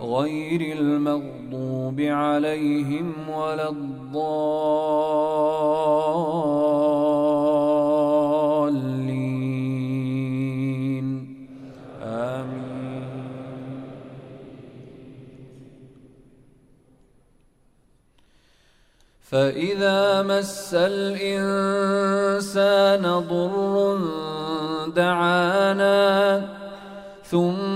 غير المغضوب عليهم ولا الضالين. آمين. فإذا مس الإنسان ضر دعانا ثم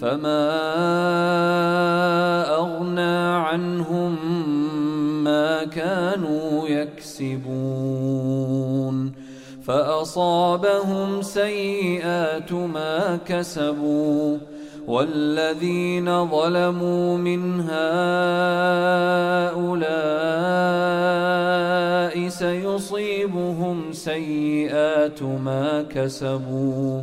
فما أغنى عنهم ما كانوا يكسبون فأصابهم سيئات ما كسبوا والذين ظلموا من هؤلاء سيصيبهم سيئات ما كسبوا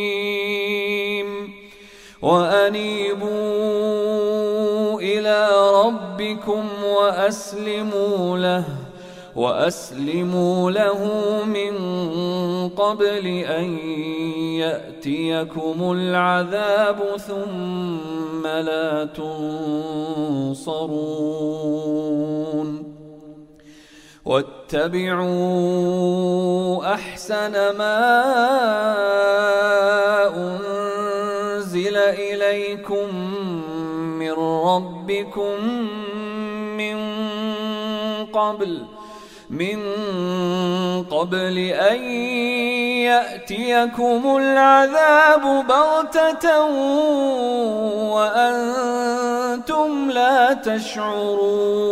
وأنيبوا إلى ربكم وأسلموا له وأسلموا له من قبل أن يأتيكم العذاب ثم لا تنصرون. واتبعوا أحسن ما أنزل إليكم من ربكم من قبل من قبل أن يأتيكم العذاب بغتة وأنتم لا تشعرون.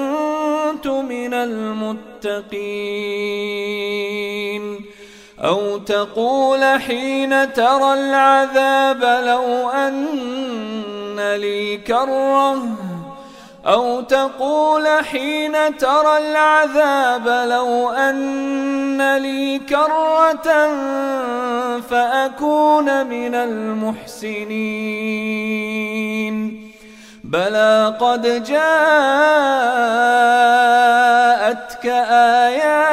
المتقين أو تقول حين ترى العذاب لو أن لي كرة أو تقول حين ترى العذاب لو أن لي كرة فأكون من المحسنين بلى قد جاءتك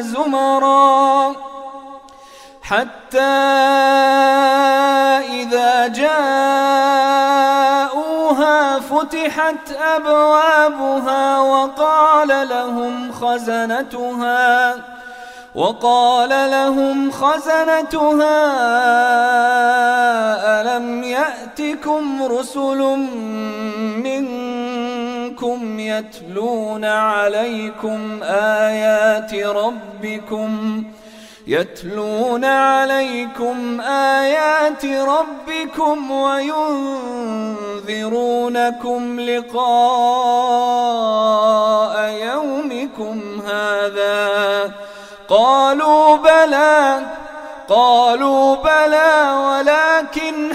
زمرًا حتى إذا جاءوها فتحت أبوابها وقال لهم خزنتها وقال لهم خزنتها ألم يأتكم رسل يتلون عليكم آيات ربكم ۖ يتلون عليكم آيات ربكم وينذرونكم لقاء يومكم هذا. قالوا بلى قالوا بلى ولكن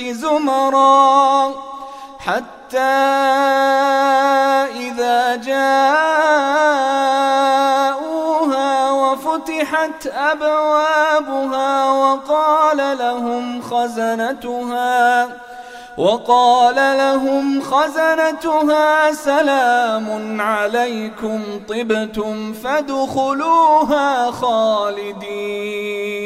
زمرا حتى إذا جاءوها وفتحت أبوابها وقال لهم خزنتها وقال لهم خزنتها سلام عليكم طبتم فادخلوها خالدين.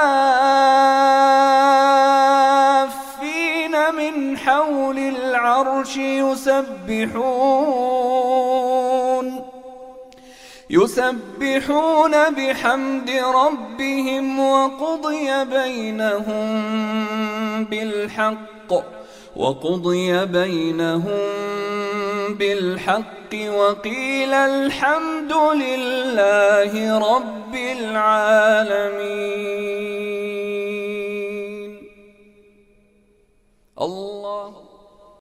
يسبحون. يسبحون بحمد ربهم وقضي بينهم بالحق وقضي بينهم بالحق وقيل الحمد لله رب العالمين. الله